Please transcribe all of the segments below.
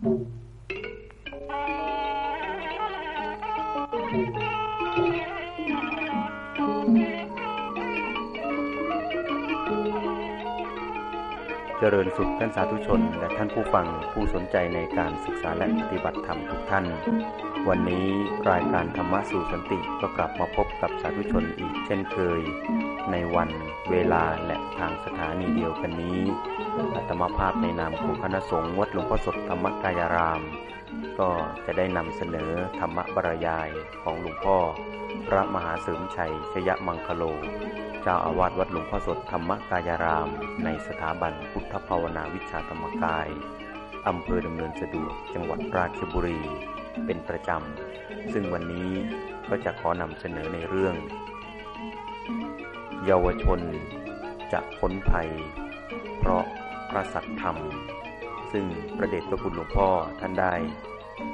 เจ ริญสุขท่านสาธุชน และท่านผู้ฟังผู้สนใจในการศึกษาและปฏิบัติธรรมทุกท่าน วันนี้รายการธรรมะสู่สันติก็กลับมาพบกับสาธุชนอีกเช่นเคย ในวันเวลาและทางสถานีเดียวกันนี้อัตมภาพในนามของคณะสงฆ์วัดหลวงพ่อสดธรรมกายราม ก็จะได้นำเสนอธรรมบรรยายของหลวงพ่อ พระมหาเสริมชัยชยมังคโล เจ้าอาวาสวัดหลวงพ่อสดธรรมกายราม ในสถาบันพุทธภาวนาวิชาธรรมกาย อำเภอดำเนินสะดวกจังหวัดราชบุรี เป็นประจำ ซึ่งวันนี้ก็จะขอนำเสนอในเรื่อง เยาวชนจะพ้นภัย เพราะพระสัตธรรม ซึ่งประเดชพระคุณหลวงพ่อท่านได้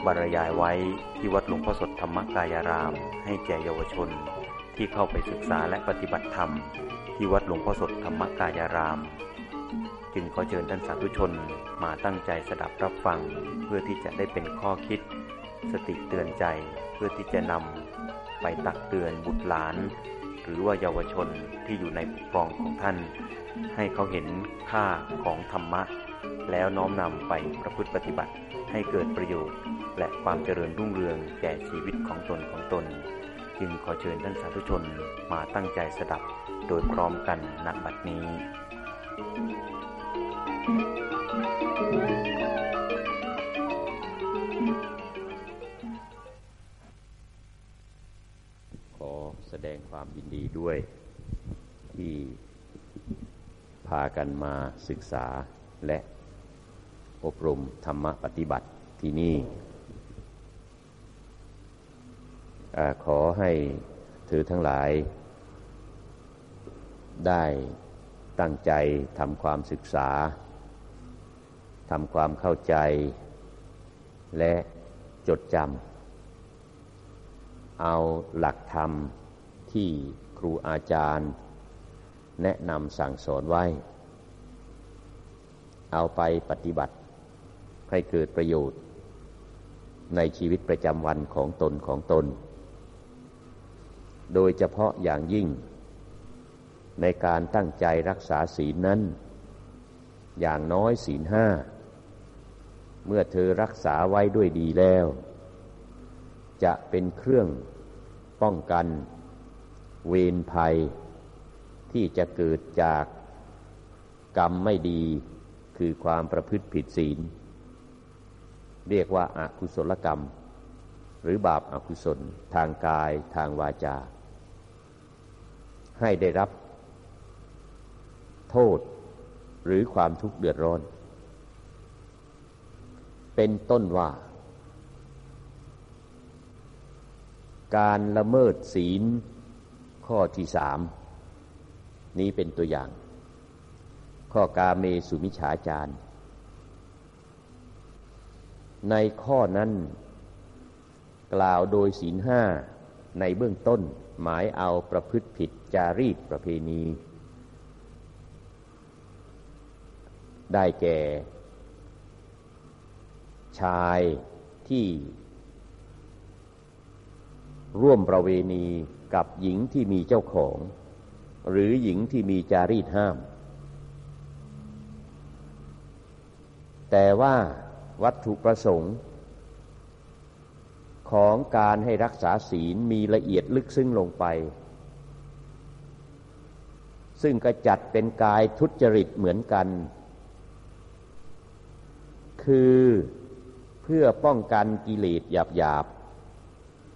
บรรยายไว้ที่วัดหลวงพ่อสดธรรมกายราม ให้แก่เยาวชน ที่เข้าไปศึกษาและปฏิบัติธรรม ที่วัดหลวงพ่อสดธรรมกายาราม จึงขอเชิญท่านสาธุชนมาตั้งใจสดับรับฟัง เพื่อที่จะได้เป็นข้อคิด สติเตือนใจเพื่อที่จะนำไปตักเตือนบุตรหลาน หรือว่าเยาวชนที่อยู่ในปกครองของท่าน ให้เขาเห็นค่าของธรรมะ แล้วน้อมนำไปประพฤติปฏิบัติให้เกิดประโยชน์ และความเจริญรุ่งเรืองแก่ชีวิตของตนของตน จึงขอเชิญท่านสาธุชนมาตั้งใจสดับโดยพร้อมกันณบัดนี้ ขอแสดงความยินดีด้วย ที่พากันมาศึกษาและอบรมธรรมปฏิบัติที่นี่ อขอให้เธอทั้งหลาย ได้ตั้งใจทำความศึกษาทำความเข้าใจและจดจำเอาหลักธรรมที่ครูอาจารย์ แนะนำสั่งสอนไว้ เอาไปปฏิบัติให้เกิดประโยชน์ ในชีวิตประจำวันของตนของตน โดยเฉพาะอย่างยิ่ง ในการตั้งใจรักษาศีลนั้น อย่างน้อยศีลห้า เมื่อเธอรักษาไว้ด้วยดีแล้ว จะเป็นเครื่องป้องกัน เวรภัย ที่จะเกิดจากกรรมไม่ดีคือความประพฤติผิดศีล เรียกว่าอากุศลกรรม หรือบาปอากุศลทางกายทางวาจา ให้ได้รับโทษหรือความทุกข์เดือดร้อน เป็นต้นว่า การละเมิดศีลข้อที่สามนี้เป็นตัวอย่าง ข้อกาเมสุมิฉาจารในข้อนั้น กล่าวโดยศีลห้า ในเบื้องต้นหมายเอาประพฤติผิดจารีตประเพณี ได้แก่ ชายที่ร่วมประเวณีกับหญิงที่มีเจ้าของ หรือหญิงที่มีจารีตห้าม แต่ว่าวัตถุประสงค์ ของการให้รักษาศีลมีละเอียดลึกซึ้งลงไป ซึ่งก็จัดเป็นกายทุจริตเหมือนกัน คือเพื่อป้องกันกิเลสหยาบ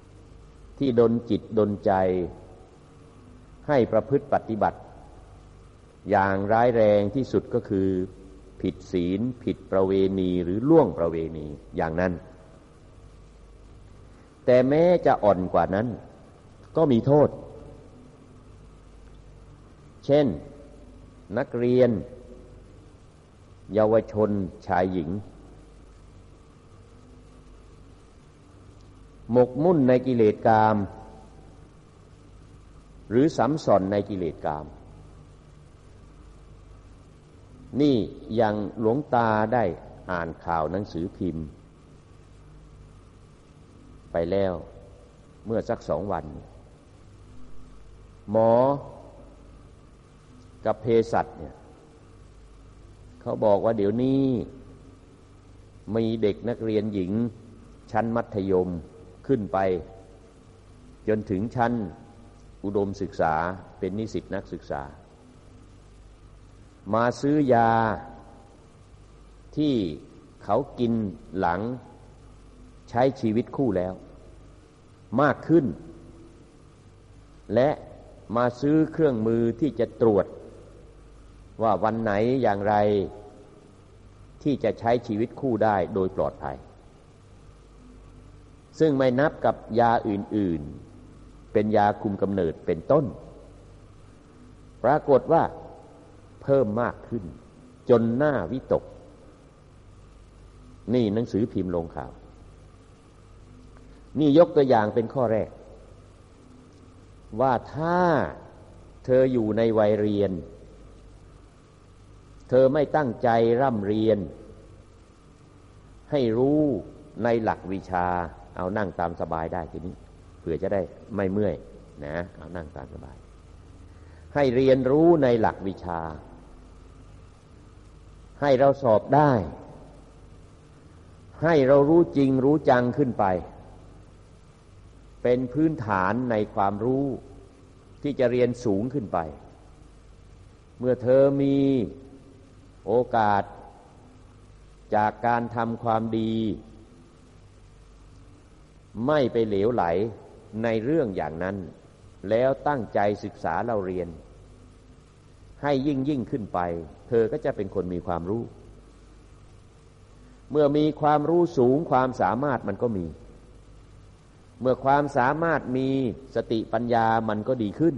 ๆ ที่ดนจิตดนใจ ให้ประพฤติปฏิบัติ อย่างร้ายแรงที่สุดก็คือ ผิดศีล ผิดประเวณีหรือล่วงประเวณีอย่างนั้น แต่แม้จะอ่อนกว่านั้น ก็มีโทษ เช่น นักเรียน เยาวชนชายหญิง หมกมุ่นในกิเลสกาม หรือสัมสอนในกิเลสกาม นี่ยังหลวงตาได้อ่านข่าวหนังสือพิมพ์ ไปแล้วเมื่อสักสองวัน หมอกับเภสัชเนี่ยเขาบอกว่าเดี๋ยวนี้มีเด็กนักเรียนหญิง ชั้นมัธยมขึ้นไป จนถึงชั้นอุดมศึกษาเป็นนิสิตนักศึกษา มาซื้อยาที่เขากินหลัง ใช้ชีวิตคู่แล้ว มากขึ้น และมาซื้อเครื่องมือที่จะตรวจ ว่าวันไหนอย่างไรที่จะใช้ชีวิตคู่ได้โดยปลอดภัย ซึ่งไม่นับกับยาอื่น ๆ เป็นยาคุมกำเนิดเป็นต้น ปรากฏว่าเพิ่มมากขึ้น จนหน้าวิตก นี่หนังสือพิมพ์ลงข่าว นี่ยกตัวอย่างเป็นข้อแรก ว่าถ้าเธออยู่ในวัยเรียน เธอไม่ตั้งใจร่ำเรียน ให้รู้ในหลักวิชา เอานั่งตามสบายได้ทีนี้เผื่อจะได้ไม่เมื่อยนะเอานั่งตามสบาย ให้เรียนรู้ในหลักวิชา ให้เราสอบได้ ให้เรารู้จริงรู้จังขึ้นไป เป็นพื้นฐานในความรู้ที่จะเรียนสูงขึ้นไป เมื่อเธอมีโอกาสจากการทำความดี ไม่ไปเหลวไหลในเรื่องอย่างนั้น แล้วตั้งใจศึกษาเราเรียน ให้ยิ่งยิ่งขึ้นไป เธอก็จะเป็นคนมีความรู้ เมื่อมีความรู้สูงความสามารถมันก็มี เมื่อความสามารถมีสติปัญญามันก็ดีขึ้น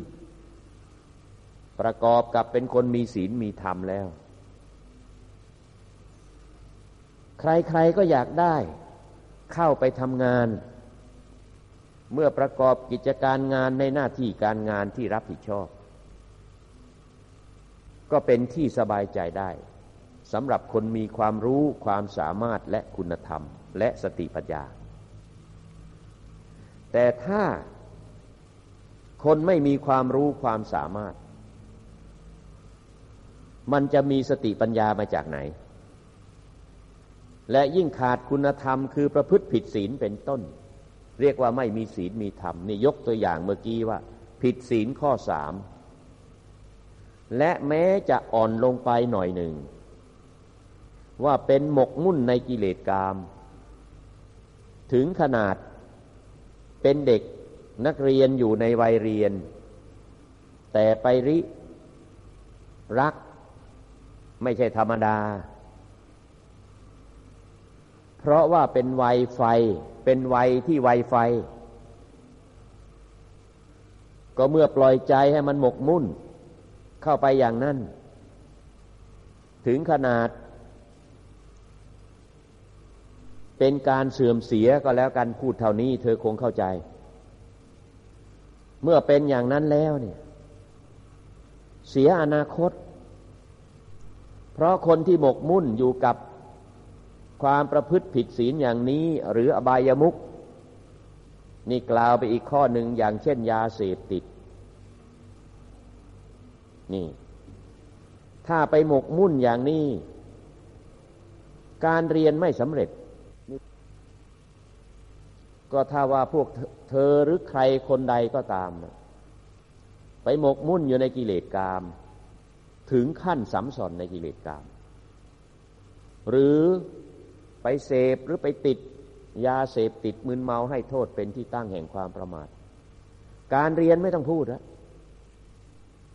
ประกอบกับเป็นคนมีศีลมีธรรมแล้ว ใครๆก็อยากได้เข้าไปทำงาน เมื่อประกอบกิจการงานในหน้าที่การงานที่รับผิดชอบ ก็เป็นที่สบายใจได้สำหรับคนมีความรู้ความสามารถและคุณธรรมและสติปัญญา แต่ถ้าคนไม่มีความรู้ความสามารถ มันจะมีสติปัญญามาจากไหน และยิ่งขาดคุณธรรมคือประพฤติผิดศีลเป็นต้น เรียกว่าไม่มีศีลมีธรรมนี่ยกตัวอย่างเมื่อกี้ว่า ผิดศีลข้อสามและแม้จะอ่อนลงไปหน่อยหนึ่ง ว่าเป็นหมกมุ่นในกิเลสกาม ถึงขนาด เป็นเด็กนักเรียนอยู่ในวัยเรียน แต่ไปริรักไม่ใช่ธรรมดา เพราะว่าเป็นวัยไฟ เป็นวัยที่วัยไฟ ก็เมื่อปล่อยใจให้มันหมกมุ่น เข้าไปอย่างนั้น ถึงขนาด เป็นการเสื่อมเสียก็แล้วกันพูดเท่านี้ เธอคงเข้าใจ เมื่อเป็นอย่างนั้นแล้วเนี่ย เสียอนาคต เพราะคนที่หมกมุ่นอยู่กับความประพฤติผิดศีลอย่างนี้ หรืออบายามุขนี่กล่าวไปอีกข้อหนึ่งอย่างเช่นยาเสพติด นี่ ถ้าไปหมกมุ่นอย่างนี้ การเรียนไม่สำเร็จ ก็ถ้าว่าพวกเธอหรือใครคนใดก็ตาม ไปหมกมุ่นอยู่ในกิเลสกาม ถึงขั้นสัมสอนในกิเลสกาม หรือไปเสพหรือไปติดยาเสพติดมึนเมาให้โทษเป็นที่ตั้งแห่งความประมาท การเรียนไม่ต้องพูดแล้ว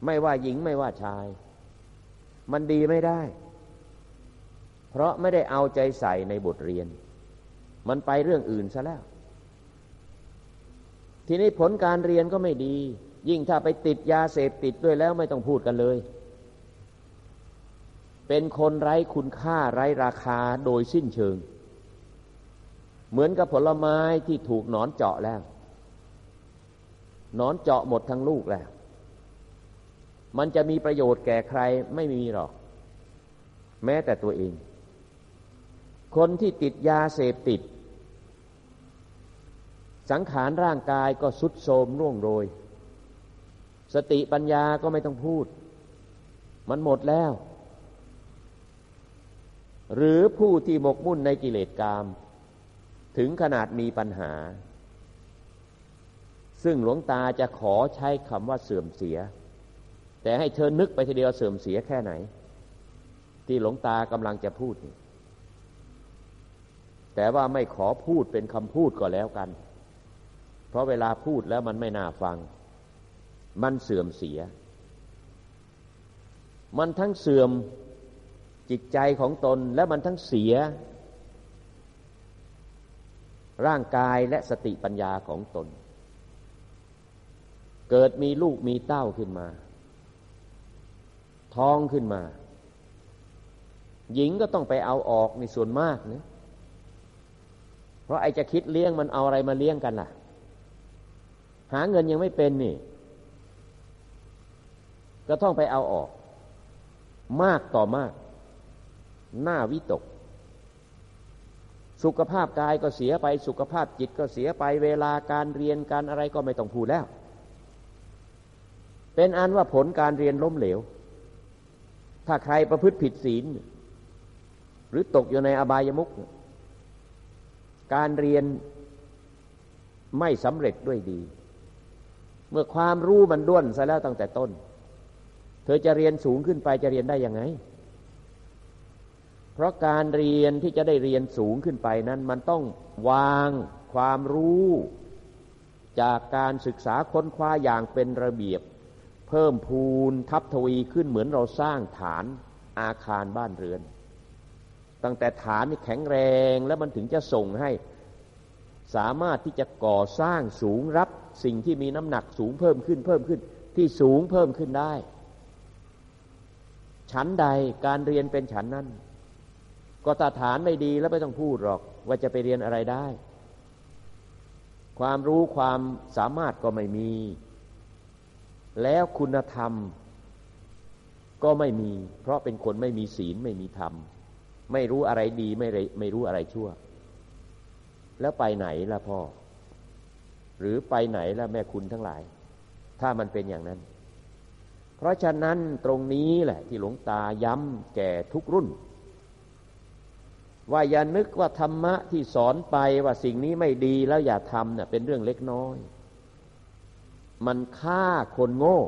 ไม่ว่าหญิงไม่ว่าชาย มันดีไม่ได้ เพราะไม่ได้เอาใจใส่ในบทเรียน มันไปเรื่องอื่นซะแล้ว ทีนี้ผลการเรียนก็ไม่ดี ยิ่งถ้าไปติดยาเสพติดด้วยแล้วไม่ต้องพูดกันเลย เป็นคนไร้คุณค่าไร้ราคาโดยสิ้นเชิง เหมือนกับผลไม้ที่ถูกหนอนเจาะแล้วหนอนเจาะหมดทั้งลูกแล้ว มันจะมีประโยชน์แก่ใครไม่มีหรอก แม้แต่ตัวเอง คนที่ติดยาเสพติด สังขารร่างกายก็สุดโทมร่วงโรย สติปัญญาก็ไม่ต้องพูด มันหมดแล้ว หรือผู้ที่หมกมุ่นในกิเลสกาม ถึงขนาดมีปัญหา ซึ่งหลวงตาจะขอใช้คำว่าเสื่อมเสีย แต่ให้เธอนึกไปทีเดียวเสื่อมเสียแค่ไหน ที่หลวงตากำลังจะพูด แต่ว่าไม่ขอพูดเป็นคำพูดก็แล้วกัน เพราะเวลาพูดแล้วมันไม่น่าฟัง มันเสื่อมเสีย มันทั้งเสื่อมจิตใจของตนและมันทั้งเสีย ร่างกายและสติปัญญาของตน เกิดมีลูกมีเต้าขึ้นมา ท้องขึ้นมา หญิงก็ต้องไปเอาออกในส่วนมากนะเพราะไอจะคิดเลี้ยงมันเอาอะไรมาเลี้ยงกันล่ะ หาเงินยังไม่เป็นนี่ ก็ต้องไปเอาออก มากต่อมาก หน้าวิตก สุขภาพกายก็เสียไป สุขภาพจิตก็เสียไป เวลาการเรียนการอะไรก็ไม่ต้องพูดแล้ว เป็นอันว่าผลการเรียนล้มเหลว ถ้าใครประพฤติผิดศีล หรือตกอยู่ในอบายมุขการเรียนไม่สำเร็จด้วยดี เมื่อความรู้มันด้วนซะแล้วตั้งแต่ต้น เธอจะเรียนสูงขึ้นไปจะเรียนได้ยังไง เพราะการเรียนที่จะได้เรียนสูงขึ้นไปนั้น มันต้องวางความรู้ จากการศึกษาค้นคว้าอย่างเป็นระเบียบ เพิ่มพูนทับทวีขึ้นเหมือนเราสร้างฐานอาคารบ้านเรือน ตั้งแต่ฐานนี่แข็งแรงแล้วมันถึงจะส่งให้สามารถที่จะก่อสร้างสูงรับ สิ่งที่มีน้ำหนักสูงเพิ่มขึ้นเพิ่มขึ้น ที่สูงเพิ่มขึ้นได้ ชั้นใดการเรียนเป็นชั้นนั้นก็ตาฐานไม่ดีแล้วไม่ต้องพูดหรอก ว่าจะไปเรียนอะไรได้ ความรู้ความสามารถก็ไม่มี แล้วคุณธรรมก็ไม่มี เพราะเป็นคนไม่มีศีลไม่มีธรรม ไม่รู้อะไรดีไม่ไม่รู้อะไรชั่ว แล้วไปไหนล่ะพ่อ หรือไปไหนแล่ะแม่คุณทั้งหลาย ถ้ามันเป็นอย่างนั้น เพราะฉะนั้นตรงนี้แหละที่หลวงตาย้ำแก่ทุกรุ่น ว่าอย่านึกว่าธรรมะที่สอนไปว่าสิ่งนี้ไม่ดีแล้วอย่าทำเนะ่ยเป็นเรื่องเล็กน้อย มันฆ่าคนโง่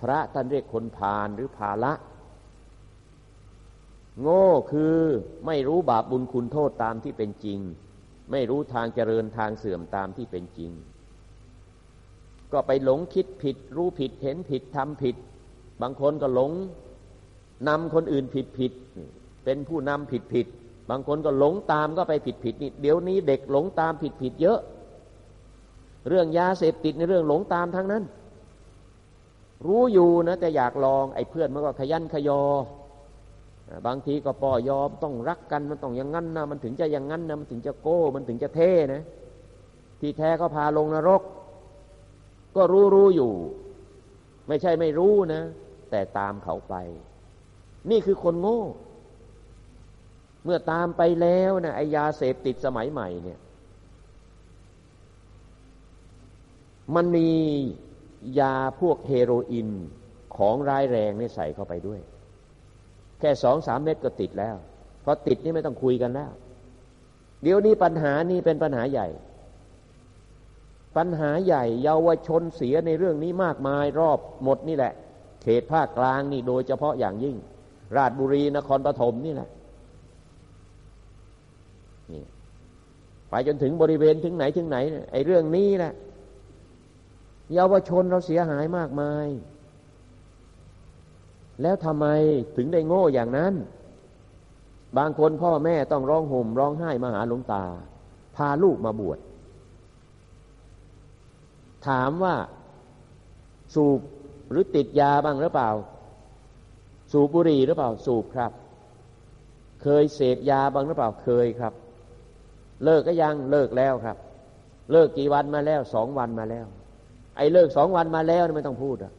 พระท่านเรียกคนพาลหรือภาละ โง่คือไม่รู้บาปบุญคุณโทษตามที่เป็นจริง ไม่รู้ทางเจริญทางเสื่อมตามที่เป็นจริง ก็ไปหลงคิดผิด รู้ผิดเห็นผิดทำผิด บางคนก็หลงนำคนอื่นผิดผิด เป็นผู้นำผิดผิด บางคนก็หลงตามก็ไปผิดผิดนี่เดี๋ยวนี้เด็กหลงตามผิดผิดเยอะ เรื่องยาเสพติดในเรื่องหลงตามทั้งนั้น รู้อยู่นะแต่อยากลองไอ้เพื่อนมันก็ขยันขยอ บางทีก็ปอยอมต้องรักกันมันต้องอย่างนั้นนะมันถึงจะอย่างนั้นนะมันถึงจะโก้ มันถึงจะเท่นะ ที่แท้ก็พาลงนรก ก็รู้รู้อยู่ ไม่ใช่ไม่รู้นะ แต่ตามเขาไป นี่คือคนโง่ เมื่อตามไปแล้วนะไอยาเสพติดสมัยใหม่เนี่ย มันมียาพวกเฮโรอีนของร้ายแรงนี่ใส่เข้าไปด้วย แค่สองสามเม็ดก็ติดแล้วพอติดนี่ไม่ต้องคุยกันแล้ว เดี๋ยวนี้ปัญหานี้เป็นปัญหาใหญ่ ปัญหาใหญ่ เยาวชนเสียในเรื่องนี้มากมายรอบหมดนี่แหละ เขตภาคกลางนี่โดยเฉพาะอย่างยิ่ง ราชบุรีนครปฐมนี่แหละนี่ไปจนถึงบริเวณถึงไหนถึงไหนไอ้เรื่องนี้แหละเยาวชนเราเสียหายมากมาย แล้วทำไมถึงได้โง่อย่างนั้น บางคนพ่อแม่ต้องร้องห่มร้องไห้มาหาหลวงตา พาลูกมาบวช ถามว่าสูบหรือติดยาบ้างหรือเปล่า สูบบุหรี่หรือเปล่า สูบครับ เคยเสพยาบ้างหรือเปล่า เคยครับ เลิกก็ยังเลิกแล้วครับ เลิกกี่วันมาแล้วสองวันมาแล้ว ไอ้เลิกสองวันมาแล้วไม่ต้องพูดอะ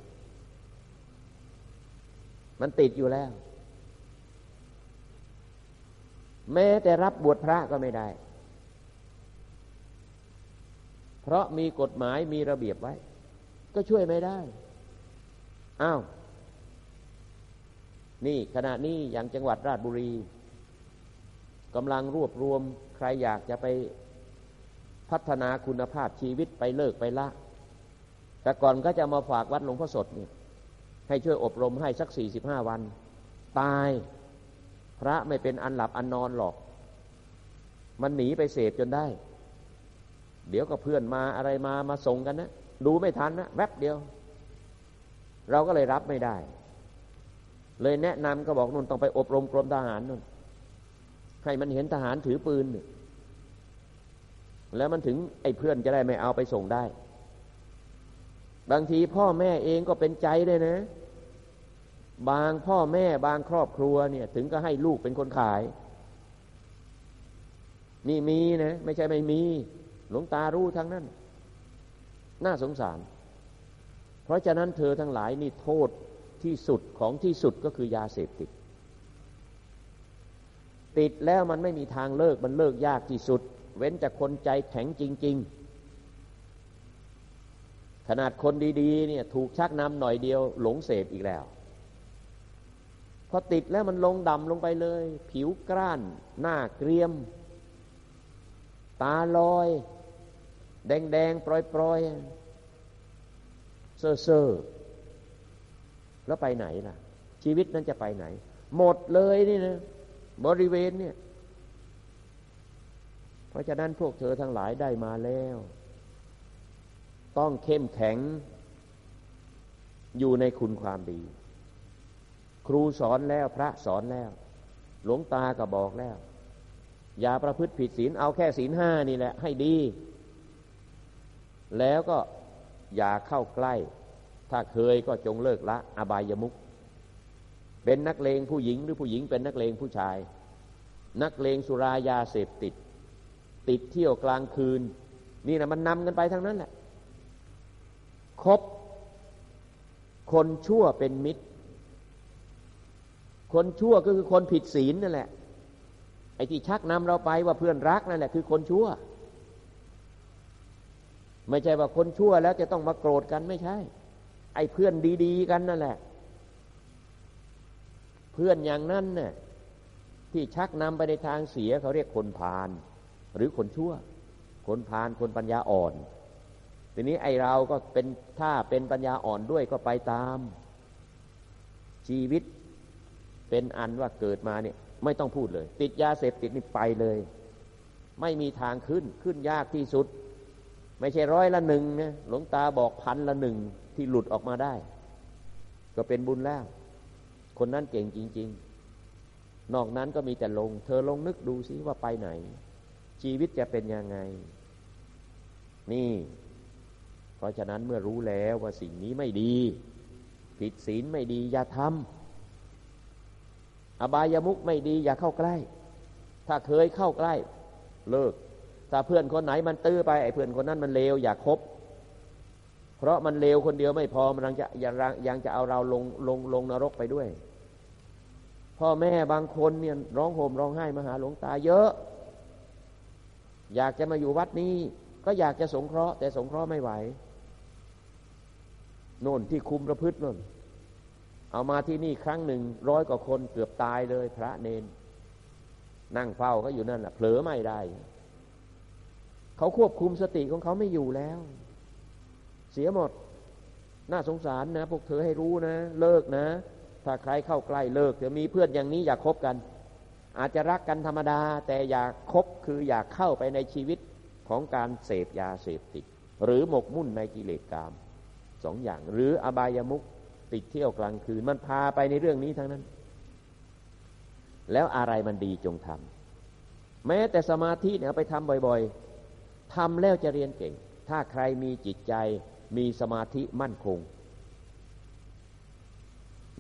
มันติดอยู่แล้ว แม้แต่รับบวชพระก็ไม่ได้ เพราะมีกฎหมายมีระเบียบไว้ ก็ช่วยไม่ได้อ้าวนี่ขณะนี้อย่างจังหวัดราชบุรีกำลังรวบรวมใครอยากจะไปพัฒนาคุณภาพชีวิตไปเลิกไปละ แต่ก่อนก็จะมาฝากวัดหลวงพ่อสดเนี่ย ให้ช่วยอบรมให้สักสี่สิบห้าวัน ตายพระไม่เป็นอันหลับอันนอนหรอก มันหนีไปเสพจนได้ เดี๋ยวก็เพื่อนมาอะไรมามาส่งกันนะดูไม่ทันนะแวบเดียว เราก็เลยรับไม่ได้ เลยแนะนำก็บอกนุ่นต้องไปอบรมกรมทหารนุ่นให้มันเห็นทหารถือปืนแล้วมันถึงไอ้เพื่อนจะได้ไม่เอาไปส่งได้ บางทีพ่อแม่เองก็เป็นใจเลยนะ บางพ่อแม่บางครอบครัวเนี่ย ถึงก็ให้ลูกเป็นคนขาย นี่มีนะ ไม่ใช่ไม่มี หลวงตารู้ทั้งนั้น น่าสงสาร เพราะฉะนั้นเธอทั้งหลายนี่โทษที่สุดของที่สุดก็คือยาเสพติด ติดแล้วมันไม่มีทางเลิกมันเลิกยากที่สุด เว้นจากคนใจแข็งจริง ๆขนาดคนดีๆเนี่ยถูกชักนำหน่อยเดียวหลงเสพอีกแล้ว พอติดแล้วมันลงดำลงไปเลย ผิวกร้าน หน้าเกรียม ตาลอย แดงๆปล่อยๆเซ่อๆแล้วไปไหนล่ะ ชีวิตนั้นจะไปไหน หมดเลยนี่นะบริเวณเนี่ย เพราะฉะนั้นพวกเธอทั้งหลายได้มาแล้ว ต้องเข้มแข็ง อยู่ในคุณความดี รูสอนแล้วพระสอนแล้ว หลวงตาก็บอกแล้ว อย่าประพฤติผิดศีลเอาแค่ศีลห้านี่แหละ ให้ดี แล้วก็อย่าเข้าใกล้ ถ้าเคยก็จงเลิกละ อบายมุขเป็นนักเลงผู้หญิงหรือผู้หญิงเป็นนักเลงผู้ชาย นักเลงสุรายาเสพติด ติดเที่ยวกลางคืน นี่นะมันนำกันไปทั้งนั้นแหละคบคนชั่วเป็นมิตร คนชั่วก็คือคนผิดศีลนั่นแหละ ไอ้ที่ชักนำเราไปว่าเพื่อนรักนั่นแหละคือคนชั่ว ไม่ใช่ว่าคนชั่วแล้วจะต้องมาโกรธกันไม่ใช่ ไอ้เพื่อนดี ๆ กันนั่นแหละ เพื่อนอย่างนั้นน่ะที่ชักนำไปในทางเสียเขาเรียกคนพาลหรือคนชั่ว คนพาลคนปัญญาอ่อน ทีนี้ไอเราก็เป็นถ้าเป็นปัญญาอ่อนด้วยก็ไปตาม ชีวิต เป็นอันว่าเกิดมาเนี่ยไม่ต้องพูดเลย ติดยาเสพติดนี่ไปเลย ไม่มีทางขึ้นขึ้นยากที่สุด ไม่ใช่ร้อยละหนึ่งนะหลวงตาบอกพันละหนึ่งที่หลุดออกมาได้ ก็เป็นบุญแล้ว คนนั้นเก่งจริง ๆ นอกนั้นก็มีแต่ลง เธอลงนึกดูสิว่าไปไหน ชีวิตจะเป็นยังไง นี่ เพราะฉะนั้นเมื่อรู้แล้วว่าสิ่งนี้ไม่ดี ผิดศีลไม่ดีอย่าทำ อบายามุกไม่ดีอย่าเข้าใกล้ ถ้าเคยเข้าใกล้ เลิก ถ้าเพื่อนคนไหนมันตื้อไปไอ้เพื่อนคนนั้นมันเลวอย่าคบ เพราะมันเลวคนเดียวไม่พอมันยังจะยังยังจะเอาเราลงลงลงนรกไปด้วย พ่อแม่บางคนเนี่ยร้องโหมร้องไห้มาหาหลวงตาเยอะ อยากจะมาอยู่วัดนี้ก็อยากจะสงเคราะห์แต่สงเคราะห์ไม่ไหวโน่นที่คุมประพฤติโน่น เอามาที่นี่ครั้งหนึ่งร้อยกว่าคนเกือบตายเลยพระเนน นั่งเฝ้าก็อยู่นั่นแหละเผลอไม่ได้ เขาควบคุมสติของเขาไม่อยู่แล้ว เสียหมด น่าสงสารนะ พวกเธอให้รู้นะ เลิกนะ ถ้าใครเข้าใกล้เลิกเดี๋ยวมีเพื่อนอย่างนี้อยากคบกัน อาจจะรักกันธรรมดา แต่อยากคบคืออยากเข้าไปในชีวิตของการเสพยาเสพติด หรือหมกมุ่นในกิเลสกามสองอย่าง หรืออบายามุก ติดเที่ยวกลางคืน มันพาไปในเรื่องนี้ทั้งนั้น แล้วอะไรมันดีจงทำแม้แต่สมาธิเนี่ยไปทำบ่อยๆทำแล้วจะเรียนเก่ง ถ้าใครมีจิตใจมีสมาธิมั่นคง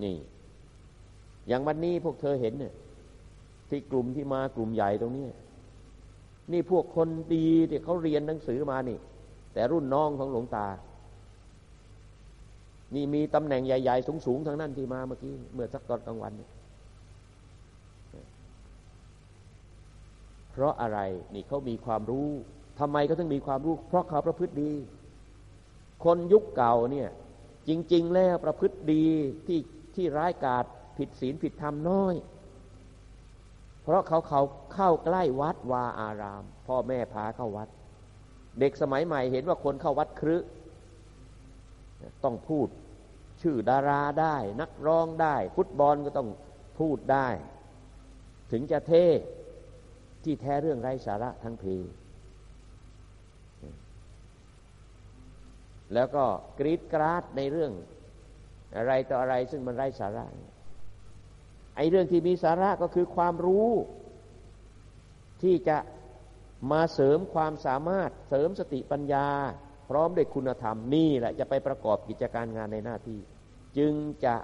นี่ อย่างวันนี้พวกเธอเห็นเนี่ยที่กลุ่มที่มากลุ่มใหญ่ตรงนี้นี่พวกคนดีที่เขาเรียนหนังสือมานี่ แต่รุ่นน้องของหลวงตา นี่มีตำแหน่งใหญ่ ๆ สูงๆทั้งนั้นที่มาเมื่อกี้เมื่อสักตอนกลางวันเนี่ยเพราะอะไรนี่เขามีความรู้ทำไมเขาถึงมีความรู้ เพราะเขาประพฤติดี คนยุคเก่าเนี่ย จริง ๆ แล้วประพฤติดีที่ที่ร้ายกาจผิดศีลผิดธรรมน้อย เพราะเขาเขาเข้าใกล้วัดวาอาราม พ่อแม่พาเข้าวัด เด็กสมัยใหม่เห็นว่าคนเข้าวัดครึต้องพูด ชื่อดาราได้ นักร้องได้ ฟุตบอลก็ต้องพูดได้ ถึงจะเท่ที่แท้เรื่องไร้สาระทั้งเพแล้วก็กรีดกราดในเรื่องอะไรต่ออะไรซึ่งมันไร้สาระไอ้เรื่องที่มีสาระก็คือความรู้ ที่จะมาเสริมความสามารถเสริมสติปัญญา พร้อมด้วยคุณธรรมนี่แหละจะไปประกอบกิจการงานในหน้าที่ จึงจะ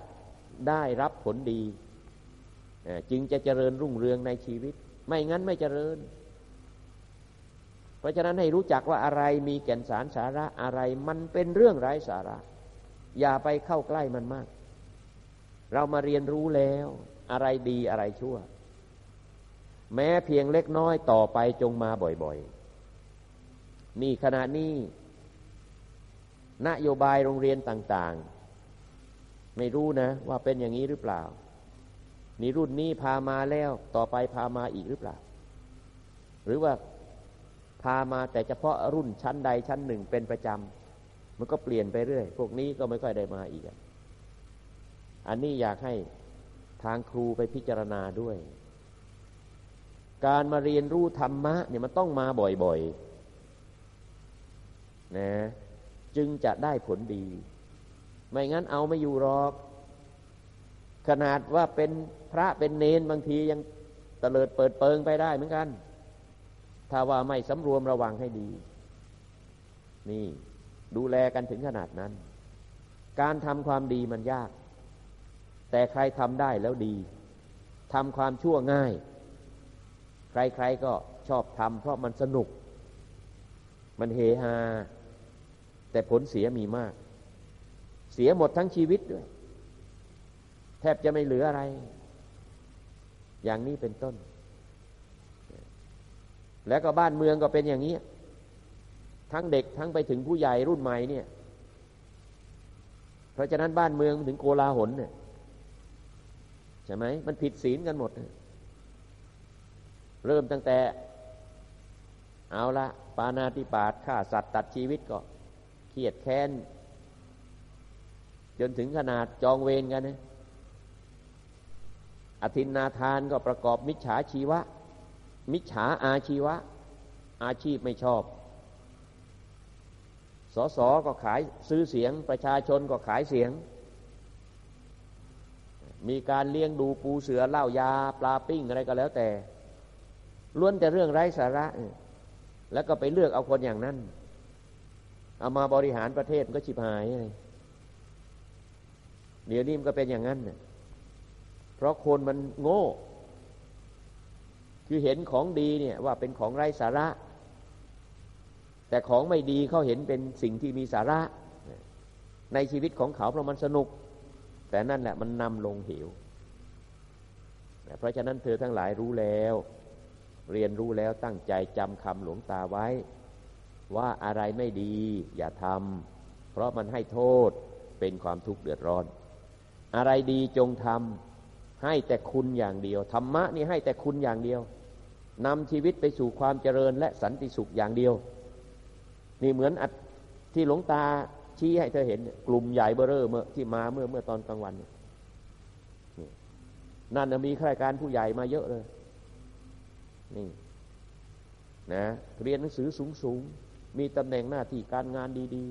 ได้รับผลดีจึงจะเจริญรุ่งเรืองในชีวิต ไม่งั้นไม่เจริญ เพราะฉะนั้นให้รู้จักว่าอะไรมีแก่นสารสาระอะไร มันเป็นเรื่องไร้สาระ อย่าไปเข้าใกล้มันมาก เรามาเรียนรู้แล้ว อะไรดีอะไรชั่ว แม้เพียงเล็กน้อยต่อไปจงมาบ่อยๆ นี่ขณะนี้นโยบายโรงเรียนต่าง ๆ ไม่รู้นะ ว่าเป็นอย่างนี้หรือเปล่า นี่รุ่นนี้พามาแล้วต่อไปพามาอีกหรือเปล่า หรือว่าพามาแต่เฉพาะรุ่นชั้นใดชั้นหนึ่งเป็นประจำมันก็เปลี่ยนไปเรื่อย พวกนี้ก็ไม่ค่อยได้มาอีก อันนี้อยากให้ทางครูไปพิจารณาด้วย การมาเรียนรู้ธรรมะเนี่ยมันต้องมาบ่อยๆนะจึงจะได้ผลดี ไม่งั้นเอาไม่อยู่หรอก ขนาดว่าเป็นพระเป็นเนนบางทียังเตลิดเปิดเปิงไปได้เหมือนกัน ถ้าว่าไม่สำรวมระวังให้ดี นี่ดูแลกันถึงขนาดนั้น การทำความดีมันยาก แต่ใครทำได้แล้วดีทำความชั่วง่าย ใครๆก็ชอบทำเพราะมันสนุก มันเฮฮาแต่ผลเสียมีมาก เสียหมดทั้งชีวิตด้วย แทบจะไม่เหลืออะไร อย่างนี้เป็นต้น แล้วก็บ้านเมืองก็เป็นอย่างนี้ ทั้งเด็กทั้งไปถึงผู้ใหญ่รุ่นใหม่เนี่ย เพราะฉะนั้นบ้านเมืองถึงโกลาหลเนี่ยใช่ไหมมันผิดศีลกันหมด เริ่มตั้งแต่ เอาละปานาติปาตฆ่าสัตว์ตัดชีวิตก็เครียดแค้น จนถึงขนาดจองเวรกันนะอธินนาทานก็ประกอบมิจฉาชีวะ มิจฉาอาชีวะ อาชีพไม่ชอบสสก็ขายซื้อเสียง ประชาชนก็ขายเสียง มีการเลี้ยงดูปูเสือเหล้ายา ปลาปิ้งอะไรก็แล้วแต่ล้วนแต่เรื่องไร้สาระ แล้วก็ไปเลือกเอาคนอย่างนั้น เอามาบริหารประเทศก็ฉิบหายเลย เดี๋ยวนี้มันก็เป็นอย่างนั้นเน่ยเพราะคนมันโง่ คือเห็นของดีเนี่ยว่าเป็นของไร้สาระ แต่ของไม่ดีเขาเห็นเป็นสิ่งที่มีสาระ ในชีวิตของเขาเพราะมันสนุก แต่นั่นแหละมันนำลงเหว เพราะฉะนั้นเธอทั้งหลายรู้แล้ว เรียนรู้แล้วตั้งใจจำคำหลวงตาไว้ ว่าอะไรไม่ดีอย่าทำเพราะมันให้โทษเป็นความทุกข์เดือดร้อน อะไรดีจงทำให้แต่คุณอย่างเดียวธรรมะนี่ให้แต่คุณอย่างเดียวนำชีวิตไปสู่ความเจริญและสันติสุขอย่างเดียว นี่เหมือนที่หลวงตาชี้ให้เธอเห็น กลุ่มใหญ่เบ้อเร่อเมื่อที่มาเมื่อเมื่อตอนกลางวันนั่นมีข้าราชการผู้ใหญ่มาเยอะเลย นี่นะเรียนหนังสือสูงสูงมีตำแหน่งหน้าที่การงานดี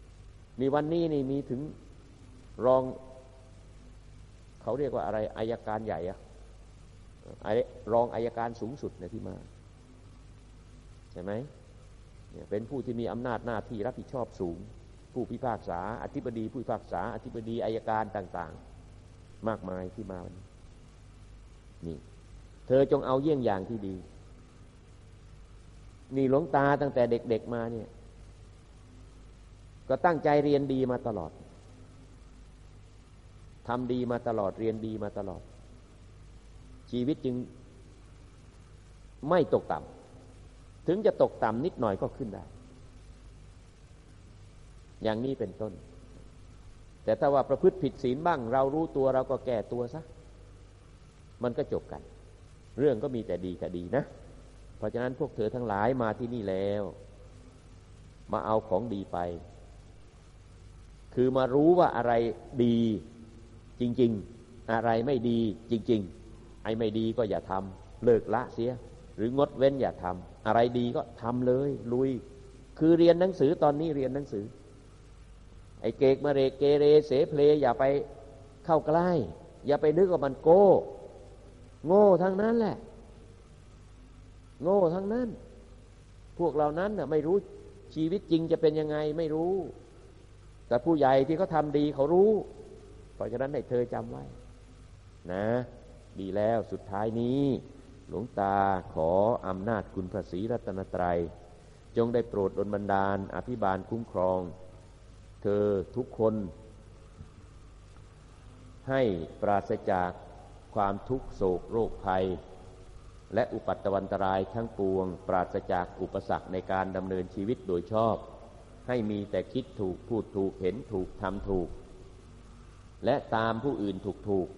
ๆนี่วันนี้นี่มีถึงรอง เขาเรียกว่าอะไรอายการใหญ่อะรองอายการสูงสุดในที่มาใช่ไหมเนี่ยเป็นผู้ที่มีอำนาจหน้าที่รับผิดชอบสูง ผู้พิพากษา อธิบดี ผู้พิพากษา อธิบดีอายการต่างๆ มากมายที่มาวันนี่เธอจงเอาเยี่ยงอย่างที่ดี นี่หลวงตาตั้งแต่เด็กๆมาเนี่ย ก็ตั้งใจเรียนดีมาตลอด ทำดีมาตลอดเรียนดีมาตลอด ชีวิตจึงไม่ตกต่ำถึงจะตกต่ำนิดหน่อยก็ขึ้นได้ อย่างนี้เป็นต้น แต่ถ้าว่าประพฤติผิดศีลบ้าง เรารู้ตัวเราก็แก้ตัวซะ มันก็จบกัน เรื่องก็มีแต่ดีกับดีนะ เพราะฉะนั้นพวกเธอทั้งหลายมาที่นี่แล้ว มาเอาของดีไป คือมารู้ว่าอะไรดี จริง ๆ อะไรไม่ดีจริง ๆ ไอ้ไม่ดีก็อย่าทำเลิกละเสีย หรืองดเว้นอย่าทำอะไรดีก็ทำเลย ลุย คือเรียนหนังสือตอนนี้เรียนหนังสือ ไอ้เกกมาเรเกเรเสเพลอย่าไปเข้าใกล้ อย่าไปนึกว่ามันโก้ โง่ทั้งนั้นแหละ โง่ทั้งนั้น พวกเรานั้นน่ะไม่รู้ชีวิตจริงจะเป็นยังไงไม่รู้ แต่ผู้ใหญ่ที่เขาทำดีเขารู้ เพราะฉะนั้นให้เธอจำไว้ นะ ดีแล้วสุดท้ายนี้ หลวงตาขออำนาจคุณพระศรีรัตนตรยัย จงได้โปรดดลบันดาล อภิบาลคุ้มครอง เธอทุกคน ให้ปราศจากความทุกโศกโรคภัย และอุปัตตวันตรายทั้งปวง ปราศจากอุปสรรคในการดำเนินชีวิตโดยชอบ ให้มีแต่คิดถูกพูดถูกเห็นถูกทำถูก และตามผู้อื่นถูกถูก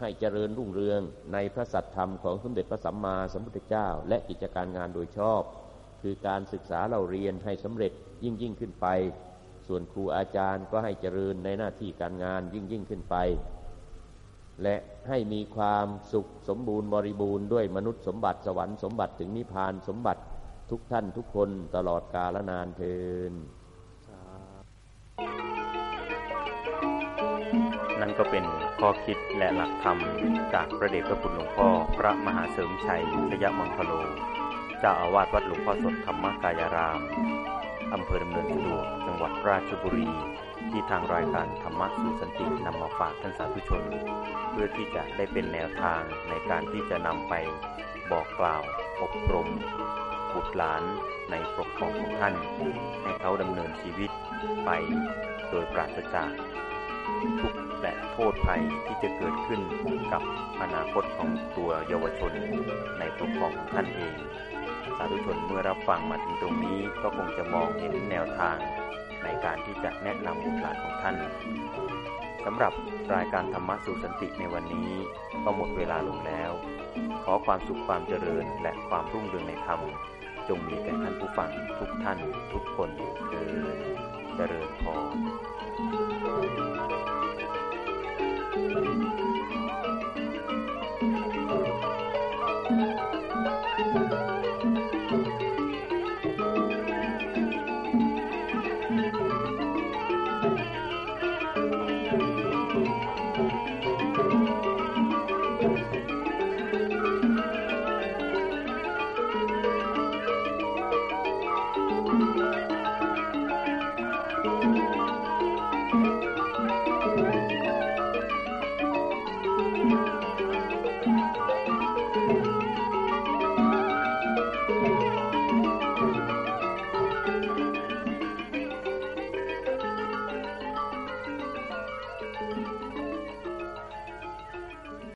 ให้เจริญรุ่งเรืองในพระสัตธรรมของสมเด็จพระสัมมาสัมพุทธเจ้า และกิจการงานโดยชอบ คือการศึกษาเราเรียนให้สำเร็จยิ่งยิ่งขึ้นไป ส่วนครูอาจารย์ก็ให้เจริญในหน้าที่การงานยิ่งยิ่งขึ้นไป และให้มีความสุขสมบูรณ์บริบูรณ์ด้วยมนุษย์สมบัติสวรรค์สมบัติถึงนิพพานสมบัติทุกท่านทุกคนตลอดกาลนานเทิน ก็เป็นข้อคิดและหลักธรรม จากพระเดชพระคุณหลวงพ่อ พระมหาเสริมชัยชยมังคโลเจ้าอาวาสวัดหลวงพ่อสดธรรมกายาราม อำเภอดำเนินสะดวก จังหวัดราชบุรี ที่ทางรายการธรรมะสู่สันตินำมาฝากท่านสาธุชน เพื่อที่จะได้เป็นแนวทางในการที่จะนำไปบอกกล่าวอบรมบุตรหลานในปกครองของท่าน ให้เขาดำเนินชีวิตไปโดยปราศจาก ทุกและโทษภัยที่จะเกิดขึ้นกับอนาคตของตัวเยาวชนในปกครองของท่านเอง สาธุชนเมื่อรับฟังมาถึงตรงนี้ก็คงจะมองเห็นแนวทางในการที่จะแนะนำบุตรหลานของท่านสำหรับรายการธรรมะสู่สันติในวันนี้ก็หมดเวลาลงแล้ว ขอความสุขความเจริญและความรุ่งเรืองในธรรม จงมีแก่ท่านผู้ฟังทุกท่านทุกคนเดินเจริญพร